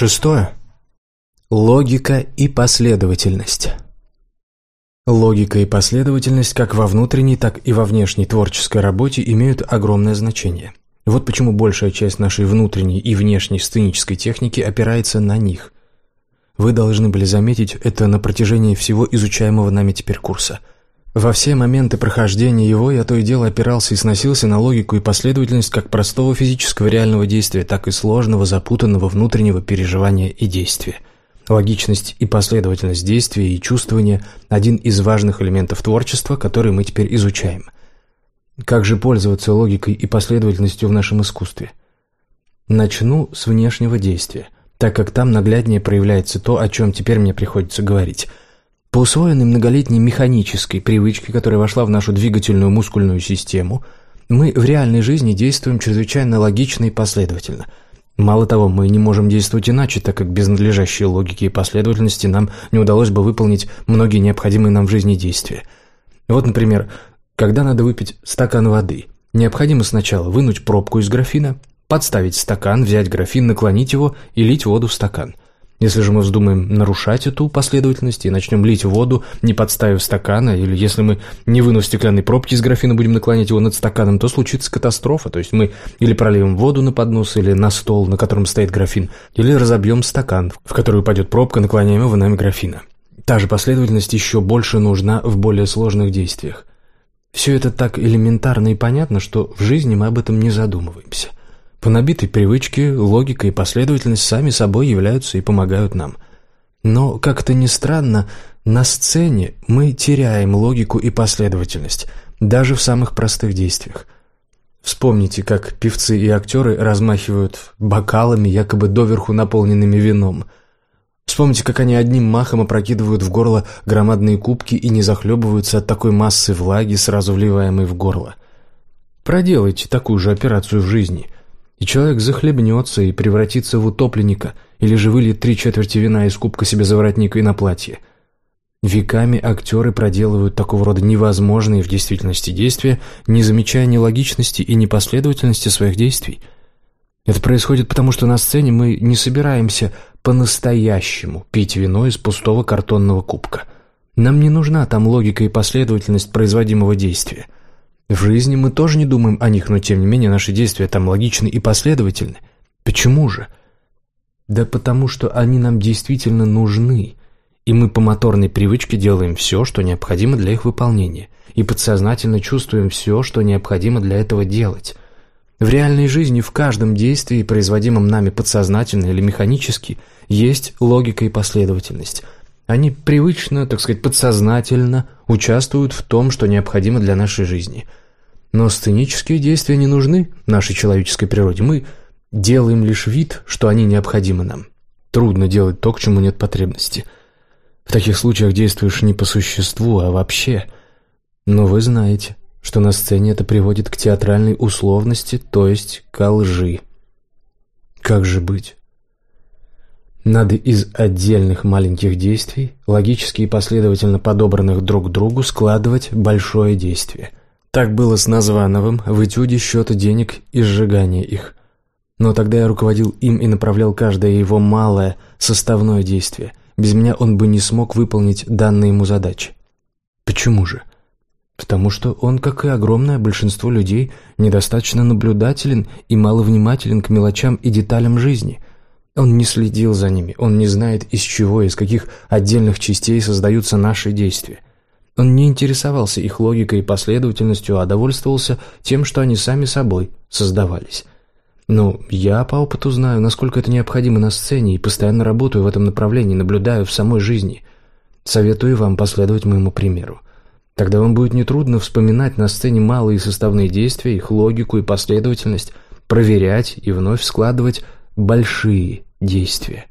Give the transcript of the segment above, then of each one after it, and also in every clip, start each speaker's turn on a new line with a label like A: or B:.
A: Шестое. Логика и последовательность. Логика и последовательность как во внутренней, так и во внешней творческой работе имеют огромное значение. Вот почему большая часть нашей внутренней и внешней сценической техники опирается на них. Вы должны были заметить это на протяжении всего изучаемого нами теперь курса – во все моменты прохождения его я то и дело опирался и сносился на логику и последовательность как простого физического реального действия, так и сложного, запутанного внутреннего переживания и действия. Логичность и последовательность действия и чувствования – один из важных элементов творчества, который мы теперь изучаем. Как же пользоваться логикой и последовательностью в нашем искусстве? Начну с внешнего действия, так как там нагляднее проявляется то, о чем теперь мне приходится говорить – по усвоенной многолетней механической привычке, которая вошла в нашу двигательную мускульную систему, мы в реальной жизни действуем чрезвычайно логично и последовательно. Мало того, мы не можем действовать иначе, так как без надлежащей логики и последовательности нам не удалось бы выполнить многие необходимые нам в жизни действия. Вот, например, когда надо выпить стакан воды, необходимо сначала вынуть пробку из графина, подставить стакан, взять графин, наклонить его и лить воду в стакан – если же мы вздумаем нарушать эту последовательность и начнем лить воду, не подставив стакана, или если мы, не вынув стеклянной пробки из графина, будем наклонять его над стаканом, то случится катастрофа. То есть мы или прольем воду на поднос, или на стол, на котором стоит графин, или разобьем стакан, в который упадет пробка наклоняемого нами графина. Та же последовательность еще больше нужна в более сложных действиях. Все это так элементарно и понятно, что в жизни мы об этом не задумываемся. По набитой привычке логика и последовательность сами собой являются и помогают нам. Но, как-то ни странно, на сцене мы теряем логику и последовательность, даже в самых простых действиях. Вспомните, как певцы и актеры размахивают бокалами, якобы доверху наполненными вином. Вспомните, как они одним махом опрокидывают в горло громадные кубки и не захлебываются от такой массы влаги, сразу вливаемой в горло. Проделайте такую же операцию в жизни – и человек захлебнется и превратится в утопленника, или же выльет три четверти вина из кубка себе за воротник и на платье. Веками актеры проделывают такого рода невозможные в действительности действия, не замечая ни логичности и непоследовательности своих действий. Это происходит потому, что на сцене мы не собираемся по-настоящему пить вино из пустого картонного кубка. Нам не нужна там логика и последовательность производимого действия – в жизни мы тоже не думаем о них, но тем не менее наши действия там логичны и последовательны. Почему же? Да потому что они нам действительно нужны, и мы по моторной привычке делаем все, что необходимо для их выполнения, и подсознательно чувствуем все, что необходимо для этого делать. В реальной жизни в каждом действии, производимом нами подсознательно или механически, есть логика и последовательность – они привычно, так сказать, подсознательно участвуют в том, что необходимо для нашей жизни. Но сценические действия не нужны нашей человеческой природе. Мы делаем лишь вид, что они необходимы нам. Трудно делать то, к чему нет потребности. В таких случаях действуешь не по существу, а вообще. Но вы знаете, что на сцене это приводит к театральной условности, то есть к лжи. Как же быть? Надо из отдельных маленьких действий, логически и последовательно подобранных друг другу, складывать большое действие. Так было с Названовым в этюде счета денег и сжигания их. Но тогда я руководил им и направлял каждое его малое, составное действие. Без меня он бы не смог выполнить данные ему задачи. Почему же? Потому что он, как и огромное большинство людей, недостаточно наблюдателен и маловнимателен к мелочам и деталям жизни – он не следил за ними, он не знает, из чего, из каких отдельных частей создаются наши действия. Он не интересовался их логикой и последовательностью, а довольствовался тем, что они сами собой создавались. Ну, я по опыту знаю, насколько это необходимо на сцене, и постоянно работаю в этом направлении, наблюдаю в самой жизни. Советую вам последовать моему примеру. Тогда вам будет нетрудно вспоминать на сцене малые составные действия, их логику и последовательность, проверять и вновь складывать большие действия.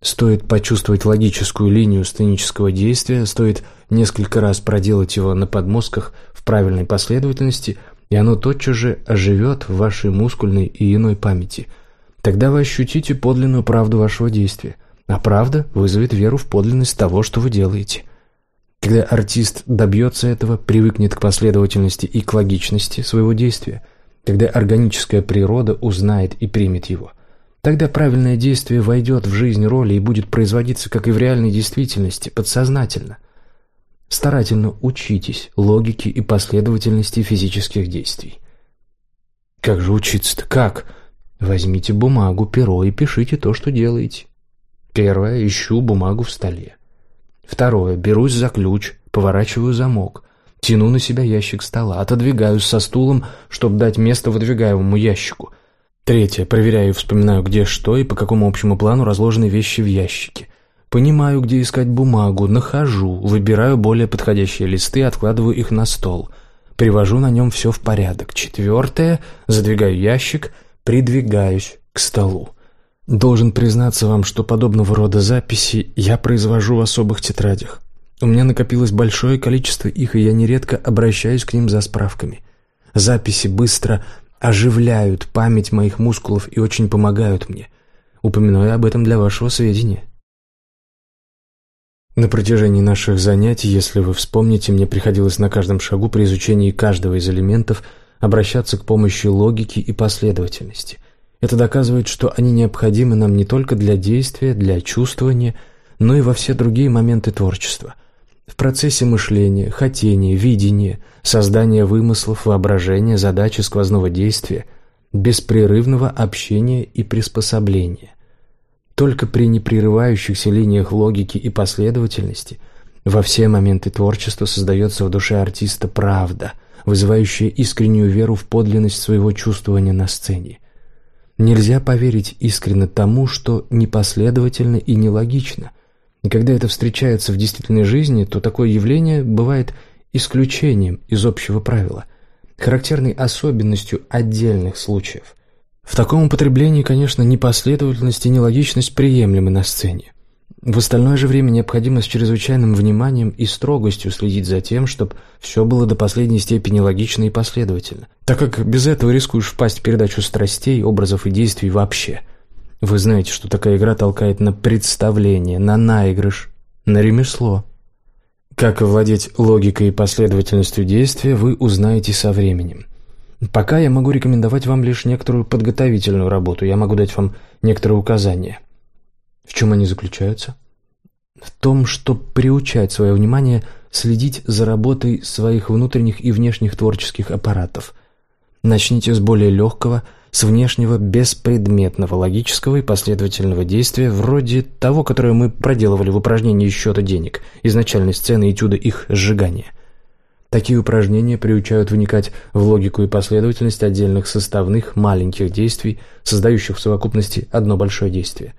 A: Стоит почувствовать логическую линию сценического действия, стоит несколько раз проделать его на подмозгах в правильной последовательности, и оно тотчас же оживет в вашей мускульной и иной памяти. Тогда вы ощутите подлинную правду вашего действия, а правда вызовет веру в подлинность того, что вы делаете. Когда артист добьется этого, привыкнет к последовательности и к логичности своего действия, когда органическая природа узнает и примет его – Тогда правильное действие войдет в жизнь роли и будет производиться, как и в реальной действительности, подсознательно. Старательно учитесь логике и последовательности физических действий. Как же учиться-то? Как? Возьмите бумагу, перо и пишите то, что делаете. Первое. Ищу бумагу в столе. Второе. Берусь за ключ, поворачиваю замок. Тяну на себя ящик стола, отодвигаюсь со стулом, чтобы дать место выдвигаемому ящику – Третье. Проверяю и вспоминаю, где что и по какому общему плану разложены вещи в ящике. Понимаю, где искать бумагу, нахожу, выбираю более подходящие листы, откладываю их на стол. Привожу на нем все в порядок. Четвертое. Задвигаю ящик, придвигаюсь к столу. Должен признаться вам, что подобного рода записи я произвожу в особых тетрадях. У меня накопилось большое количество их, и я нередко обращаюсь к ним за справками. Записи быстро оживляют память моих мускулов и очень помогают мне. Упоминаю об этом для вашего сведения. На протяжении наших занятий, если вы вспомните, мне приходилось на каждом шагу при изучении каждого из элементов обращаться к помощи логики и последовательности. Это доказывает, что они необходимы нам не только для действия, для чувствования, но и во все другие моменты творчества. В процессе мышления, хотения, видения, создания вымыслов, воображения, задачи сквозного действия, беспрерывного общения и приспособления. Только при непрерывающихся линиях логики и последовательности во все моменты творчества создается в душе артиста правда, вызывающая искреннюю веру в подлинность своего чувствования на сцене. Нельзя поверить искренне тому, что непоследовательно и нелогично – и когда это встречается в действительной жизни, то такое явление бывает исключением из общего правила, характерной особенностью отдельных случаев. В таком употреблении, конечно, непоследовательность и нелогичность приемлемы на сцене. В остальное же время необходимо с чрезвычайным вниманием и строгостью следить за тем, чтобы все было до последней степени логично и последовательно, так как без этого рискуешь впасть в передачу страстей, образов и действий вообще – вы знаете, что такая игра толкает на представление, на наигрыш, на ремесло. Как владеть логикой и последовательностью действия, вы узнаете со временем. Пока я могу рекомендовать вам лишь некоторую подготовительную работу, я могу дать вам некоторые указания. В чем они заключаются? В том, чтобы приучать свое внимание следить за работой своих внутренних и внешних творческих аппаратов. Начните с более легкого – с внешнего беспредметного логического и последовательного действия вроде того, которое мы проделывали в упражнении счета денег, изначальной сцены этюда их сжигания. Такие упражнения приучают вникать в логику и последовательность отдельных составных маленьких действий, создающих в совокупности одно большое действие.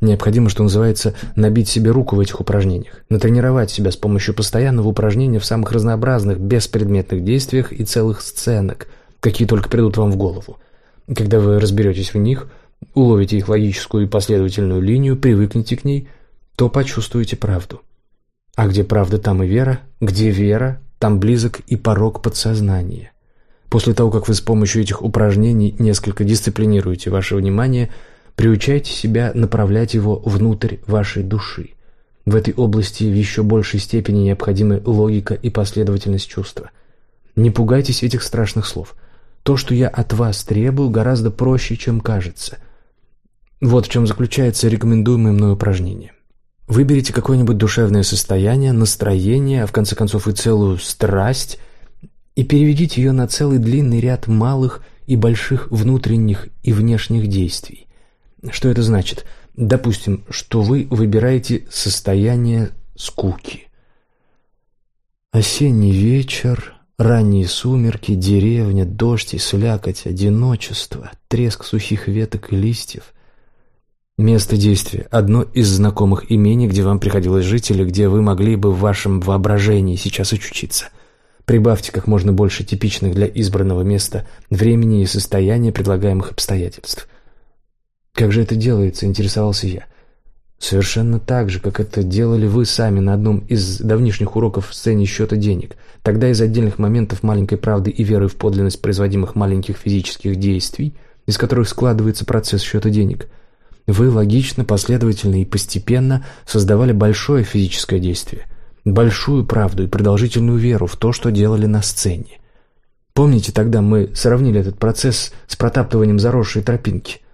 A: Необходимо, что называется, набить себе руку в этих упражнениях, натренировать себя с помощью постоянного упражнения в самых разнообразных беспредметных действиях и целых сценок, какие только придут вам в голову – когда вы разберетесь в них, уловите их логическую и последовательную линию, привыкнете к ней, то почувствуете правду. А где правда, там и вера, где вера, там близок и порог подсознания. После того, как вы с помощью этих упражнений несколько дисциплинируете ваше внимание, приучайте себя направлять его внутрь вашей души. В этой области в еще большей степени необходимы логика и последовательность чувства. Не пугайтесь этих страшных слов – то, что я от вас требую, гораздо проще, чем кажется. Вот в чем заключается рекомендуемое мной упражнение. Выберите какое-нибудь душевное состояние, настроение, а в конце концов и целую страсть, и переведите ее на целый длинный ряд малых и больших внутренних и внешних действий. Что это значит? Допустим, что вы выбираете состояние скуки. Осенний вечер, Ранние сумерки, деревня, дождь и слякоть, одиночество, треск сухих веток и листьев. Место действия – одно из знакомых имений, где вам приходилось жить или где вы могли бы в вашем воображении сейчас очутиться. Прибавьте как можно больше типичных для избранного места времени и состояния предлагаемых обстоятельств. Как же это делается, интересовался я. Совершенно так же, как это делали вы сами на одном из давнишних уроков в сцене счета денег. Тогда из отдельных моментов маленькой правды и веры в подлинность производимых маленьких физических действий, из которых складывается процесс счета денег, вы логично, последовательно и постепенно создавали большое физическое действие, большую правду и продолжительную веру в то, что делали на сцене. Помните, тогда мы сравнили этот процесс с протаптыванием заросшей тропинки –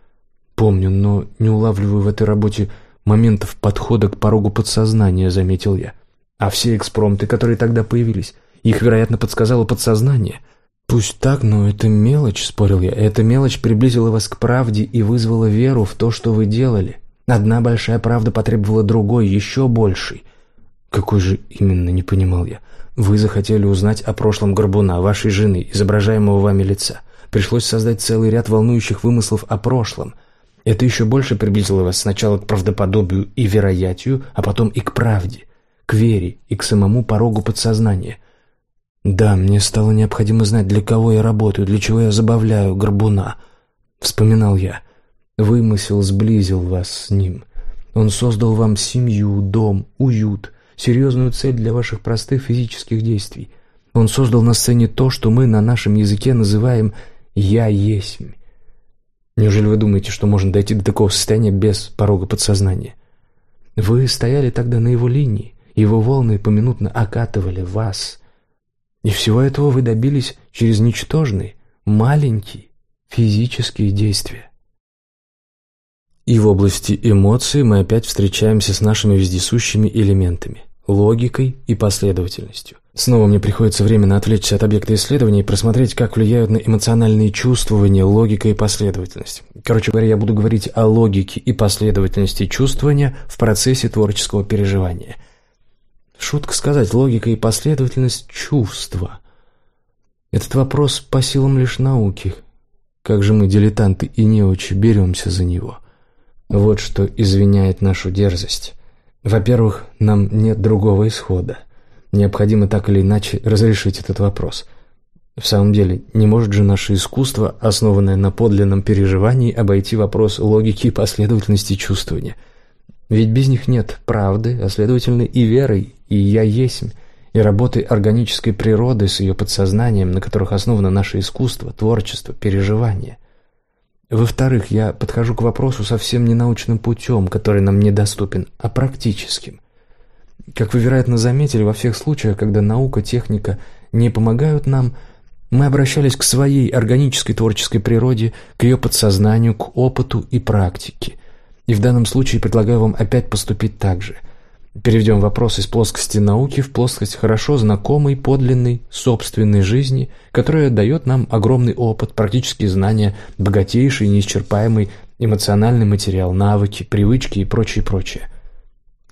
A: «Помню, но не улавливаю в этой работе моментов подхода к порогу подсознания», — заметил я. «А все экспромты, которые тогда появились, их, вероятно, подсказало подсознание». «Пусть так, но это мелочь», — спорил я. «Эта мелочь приблизила вас к правде и вызвала веру в то, что вы делали. Одна большая правда потребовала другой, еще большей». «Какой же именно?» — не понимал я. «Вы захотели узнать о прошлом Горбуна, вашей жены, изображаемого вами лица. Пришлось создать целый ряд волнующих вымыслов о прошлом. Это еще больше приблизило вас сначала к правдоподобию и вероятию, а потом и к правде, к вере и к самому порогу подсознания». «Да, мне стало необходимо знать, для кого я работаю, для чего я забавляю горбуна», — вспоминал я. «Вымысел сблизил вас с ним. Он создал вам семью, дом, уют, серьезную цель для ваших простых физических действий. Он создал на сцене то, что мы на нашем языке называем «я есмь». Неужели вы думаете, что можно дойти до такого состояния без порога подсознания? Вы стояли тогда на его линии, его волны поминутно окатывали вас — и всего этого вы добились через ничтожные, маленькие физические действия. И в области эмоций мы опять встречаемся с нашими вездесущими элементами – логикой и последовательностью. Снова мне приходится временно отвлечься от объекта исследования и просмотреть, как влияют на эмоциональные чувствования логика и последовательность. Короче говоря, я буду говорить о логике и последовательности чувствования в процессе творческого переживания – Шутка сказать, логика и последовательность чувства. Этот вопрос по силам лишь науки. Как же мы, дилетанты и неучи, беремся за него? Вот что извиняет нашу дерзость. Во-первых, нам нет другого исхода. Необходимо так или иначе разрешить этот вопрос. В самом деле, не может же наше искусство, основанное на подлинном переживании, обойти вопрос логики и последовательности чувствования – ведь без них нет правды, а следовательно и веры, и «я есмь», и работы органической природы с ее подсознанием, на которых основано наше искусство, творчество, переживание. Во-вторых, я подхожу к вопросу совсем не научным путем, который нам недоступен, а практическим. Как вы, вероятно, заметили, во всех случаях, когда наука, техника не помогают нам, мы обращались к своей органической творческой природе, к ее подсознанию, к опыту и практике – и в данном случае предлагаю вам опять поступить так же. Переведем вопрос из плоскости науки в плоскость хорошо знакомой, подлинной, собственной жизни, которая дает нам огромный опыт, практические знания, богатейший, неисчерпаемый эмоциональный материал, навыки, привычки и прочее, прочее.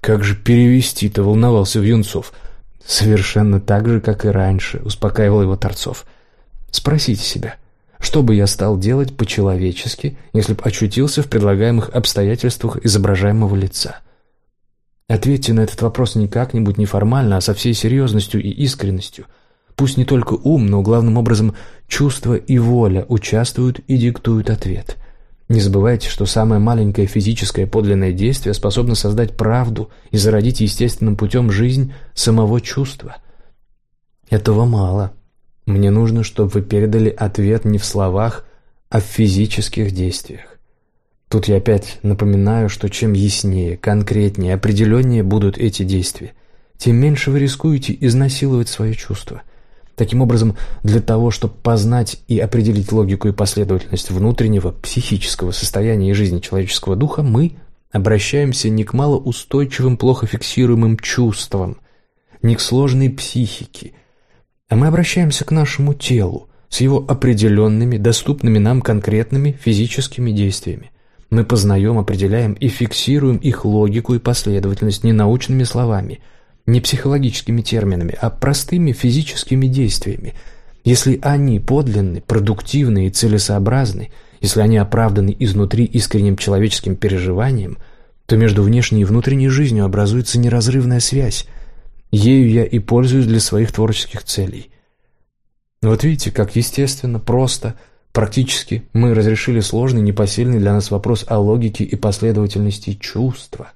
A: Как же перевести-то, волновался Вьюнцов. Совершенно так же, как и раньше, успокаивал его Торцов. Спросите себя, что бы я стал делать по-человечески, если бы очутился в предлагаемых обстоятельствах изображаемого лица? Ответьте на этот вопрос не как-нибудь неформально, а со всей серьезностью и искренностью. Пусть не только ум, но главным образом чувство и воля участвуют и диктуют ответ. Не забывайте, что самое маленькое физическое подлинное действие способно создать правду и зародить естественным путем жизнь самого чувства. Этого мало. Мне нужно, чтобы вы передали ответ не в словах, а в физических действиях. Тут я опять напоминаю, что чем яснее, конкретнее, определеннее будут эти действия, тем меньше вы рискуете изнасиловать свои чувства. Таким образом, для того, чтобы познать и определить логику и последовательность внутреннего психического состояния и жизни человеческого духа, мы обращаемся не к малоустойчивым, плохо фиксируемым чувствам, не к сложной психике – а мы обращаемся к нашему телу с его определенными, доступными нам конкретными физическими действиями. Мы познаем, определяем и фиксируем их логику и последовательность не научными словами, не психологическими терминами, а простыми физическими действиями. Если они подлинны, продуктивны и целесообразны, если они оправданы изнутри искренним человеческим переживанием, то между внешней и внутренней жизнью образуется неразрывная связь, Ею я и пользуюсь для своих творческих целей. Вот видите, как естественно, просто, практически мы разрешили сложный, непосильный для нас вопрос о логике и последовательности чувства.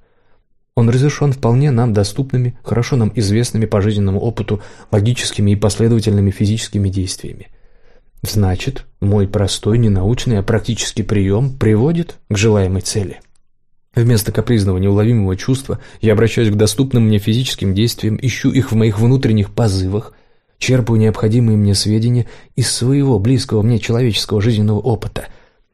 A: Он разрешен вполне нам доступными, хорошо нам известными по жизненному опыту логическими и последовательными физическими действиями. Значит, мой простой, ненаучный, а практический прием приводит к желаемой цели. Вместо капризного неуловимого чувства я обращаюсь к доступным мне физическим действиям, ищу их в моих внутренних позывах, черпаю необходимые мне сведения из своего близкого мне человеческого жизненного опыта.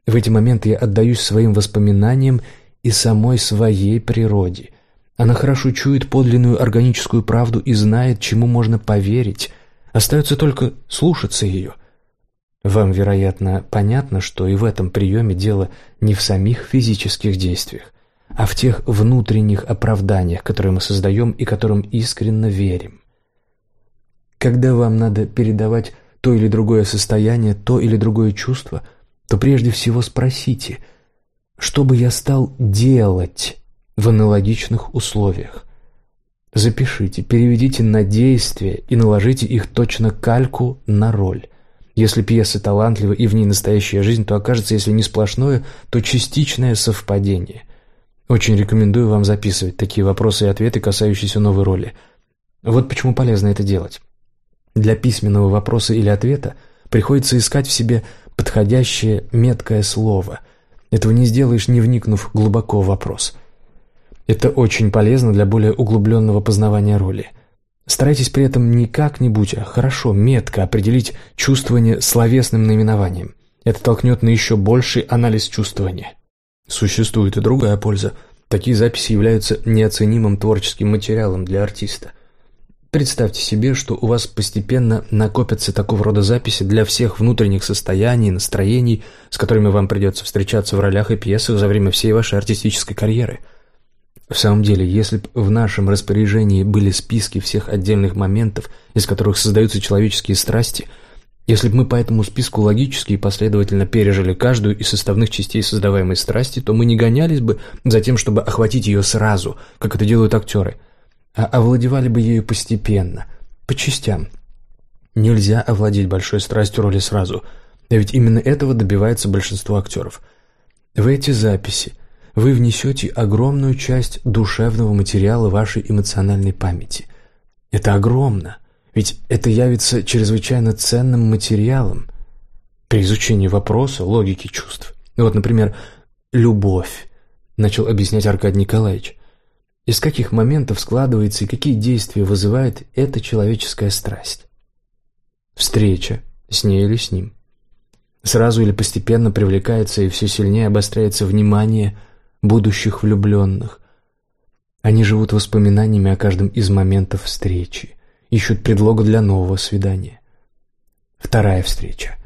A: В эти моменты я отдаюсь своим воспоминаниям и самой своей природе. Она хорошо чует подлинную органическую правду и знает, чему можно поверить. Остается только слушаться ее. Вам, вероятно, понятно, что и в этом приеме дело не в самих физических действиях, а в тех внутренних оправданиях, которые мы создаем и которым искренне верим. Когда вам надо передавать то или другое состояние, то или другое чувство, то прежде всего спросите, что бы я стал делать в аналогичных условиях. Запишите, переведите на действие и наложите их точно кальку на роль. Если пьеса талантлива и в ней настоящая жизнь, то окажется, если не сплошное, то частичное совпадение. Очень рекомендую вам записывать такие вопросы и ответы, касающиеся новой роли. Вот почему полезно это делать. Для письменного вопроса или ответа приходится искать в себе подходящее меткое слово. Этого не сделаешь, не вникнув глубоко в вопрос. Это очень полезно для более углубленного познавания роли. Старайтесь при этом не как-нибудь, а хорошо, метко определить чувствование словесным наименованием. Это толкнет на еще больший анализ чувствования. Существует и другая польза. Такие записи являются неоценимым творческим материалом для артиста – Представьте себе, что у вас постепенно накопятся такого рода записи для всех внутренних состояний, настроений, с которыми вам придется встречаться в ролях и пьесах за время всей вашей артистической карьеры. В самом деле, если бы в нашем распоряжении были списки всех отдельных моментов, из которых создаются человеческие страсти, если бы мы по этому списку логически и последовательно пережили каждую из составных частей создаваемой страсти, то мы не гонялись бы за тем, чтобы охватить ее сразу, как это делают актеры – а овладевали бы ею постепенно, по частям. Нельзя овладеть большой страстью роли сразу, а ведь именно этого добивается большинство актеров. В эти записи вы внесете огромную часть душевного материала вашей эмоциональной памяти. Это огромно, ведь это явится чрезвычайно ценным материалом при изучении вопроса логики чувств. Вот, например, «любовь», начал объяснять Аркадий Николаевич. Из каких моментов складывается и какие действия вызывает эта человеческая страсть? Встреча с ней или с ним. Сразу или постепенно привлекается и все сильнее обостряется внимание будущих влюбленных. Они живут воспоминаниями о каждом из моментов встречи, ищут предлога для нового свидания. Вторая встреча.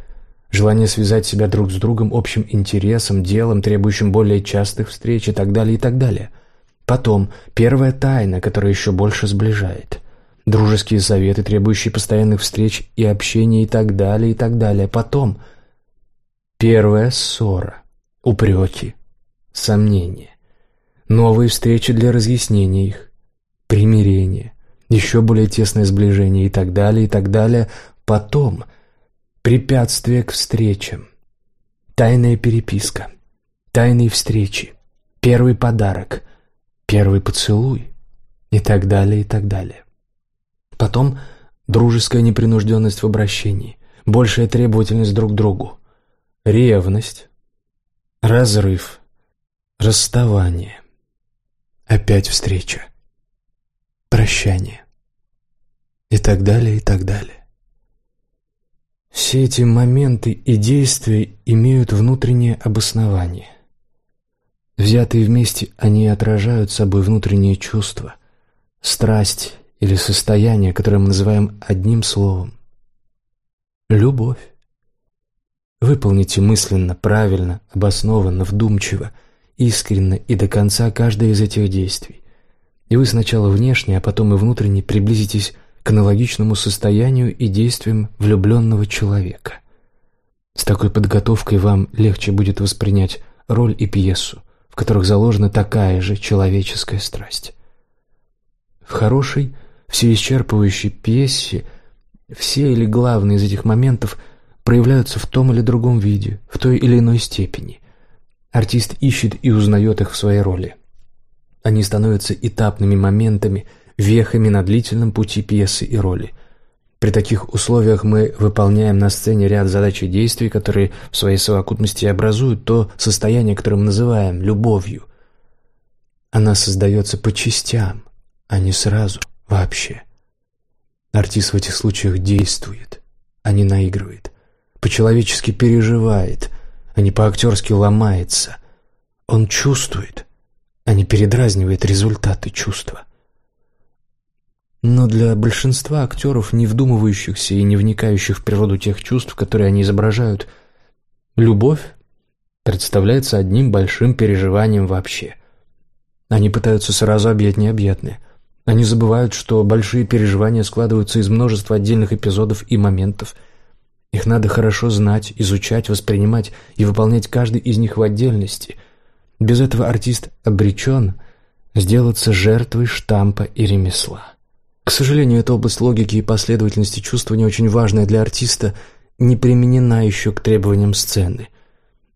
A: Желание связать себя друг с другом общим интересом, делом, требующим более частых встреч и так далее, и так далее – Потом первая тайна, которая еще больше сближает. Дружеские советы, требующие постоянных встреч и общения и так далее, и так далее. Потом первая ссора, упреки, сомнения. Новые встречи для разъяснения их, примирение, еще более тесное сближение и так далее, и так далее. Потом препятствие к встречам, тайная переписка, тайные встречи, первый подарок, первый поцелуй и так далее, и так далее. Потом дружеская непринужденность в обращении, большая требовательность друг к другу, ревность, разрыв, расставание, опять встреча, прощание и так далее, и так далее. Все эти моменты и действия имеют внутреннее обоснование. Взятые вместе, они отражают собой внутренние чувства, страсть или состояние, которое мы называем одним словом – любовь. Выполните мысленно, правильно, обоснованно, вдумчиво, искренне и до конца каждое из этих действий. И вы сначала внешне, а потом и внутренне приблизитесь к аналогичному состоянию и действиям влюбленного человека. С такой подготовкой вам легче будет воспринять роль и пьесу, которых заложена такая же человеческая страсть. В хорошей, всеисчерпывающей пьесе все или главные из этих моментов проявляются в том или другом виде, в той или иной степени. Артист ищет и узнает их в своей роли. Они становятся этапными моментами, вехами на длительном пути пьесы и роли – при таких условиях мы выполняем на сцене ряд задач и действий, которые в своей совокупности образуют то состояние, которое мы называем любовью. Она создается по частям, а не сразу, вообще. Артист в этих случаях действует, а не наигрывает, по-человечески переживает, а не по-актерски ломается. Он чувствует, а не передразнивает результаты чувства. Но для большинства актеров, не вдумывающихся и не вникающих в природу тех чувств, которые они изображают, любовь представляется одним большим переживанием вообще. Они пытаются сразу объять необъятное. Они забывают, что большие переживания складываются из множества отдельных эпизодов и моментов – их надо хорошо знать, изучать, воспринимать и выполнять каждый из них в отдельности. Без этого артист обречен сделаться жертвой штампа и ремесла. К сожалению, эта область логики и последовательности чувствования очень важная для артиста, не применена еще к требованиям сцены.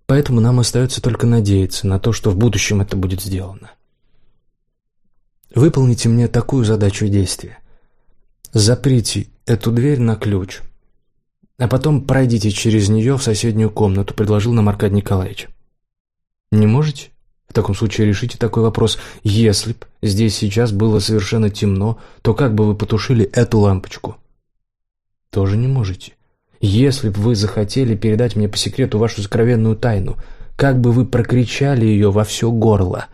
A: Поэтому нам остается только надеяться на то, что в будущем это будет сделано. Выполните мне такую задачу действия. Заприте эту дверь на ключ – а потом пройдите через нее в соседнюю комнату», — предложил нам Аркадий Николаевич. «Не можете?» В таком случае решите такой вопрос. Если б здесь сейчас было совершенно темно, то как бы вы потушили эту лампочку? Тоже не можете. Если бы вы захотели передать мне по секрету вашу сокровенную тайну, как бы вы прокричали ее во все горло?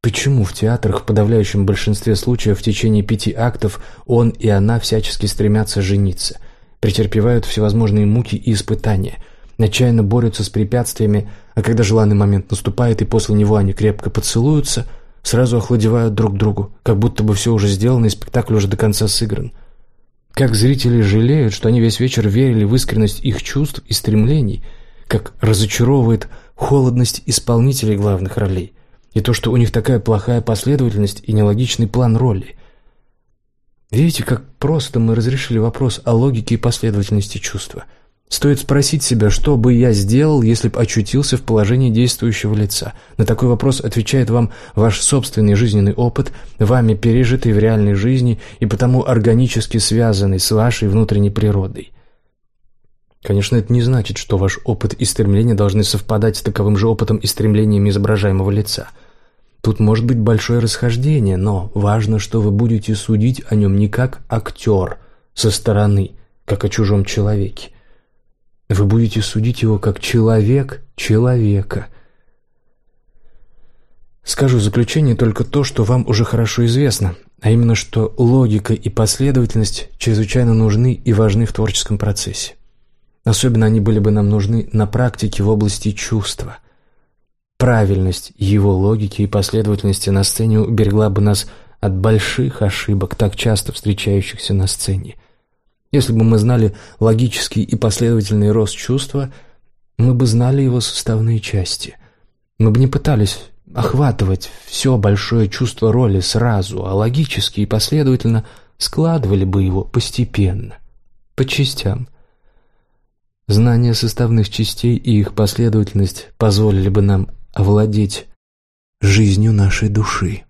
A: Почему в театрах в подавляющем большинстве случаев в течение пяти актов он и она всячески стремятся жениться? Претерпевают всевозможные муки и испытания, отчаянно борются с препятствиями, а когда желанный момент наступает и после него они крепко поцелуются, сразу охладевают друг другу, как будто бы все уже сделано и спектакль уже до конца сыгран. Как зрители жалеют, что они весь вечер верили в искренность их чувств и стремлений, как разочаровывает холодность исполнителей главных ролей и то, что у них такая плохая последовательность и нелогичный план роли – Видите, как просто мы разрешили вопрос о логике и последовательности чувства. Стоит спросить себя, что бы я сделал, если бы очутился в положении действующего лица. На такой вопрос отвечает вам ваш собственный жизненный опыт, вами пережитый в реальной жизни и потому органически связанный с вашей внутренней природой. Конечно, это не значит, что ваш опыт и стремления должны совпадать с таковым же опытом и стремлениями изображаемого лица – Тут может быть большое расхождение, но важно, что вы будете судить о нем не как актер со стороны, как о чужом человеке. Вы будете судить его как человек человека. Скажу заключение только то, что вам уже хорошо известно, а именно, что логика и последовательность чрезвычайно нужны и важны в творческом процессе. Особенно они были бы нам нужны на практике в области чувства. Правильность его логики и последовательности на сцене уберегла бы нас от больших ошибок, так часто встречающихся на сцене. Если бы мы знали логический и последовательный рост чувства, мы бы знали его составные части. Мы бы не пытались охватывать все большое чувство роли сразу, а логически и последовательно складывали бы его постепенно, по частям. Знание составных частей и их последовательность позволили бы нам овладеть жизнью нашей души.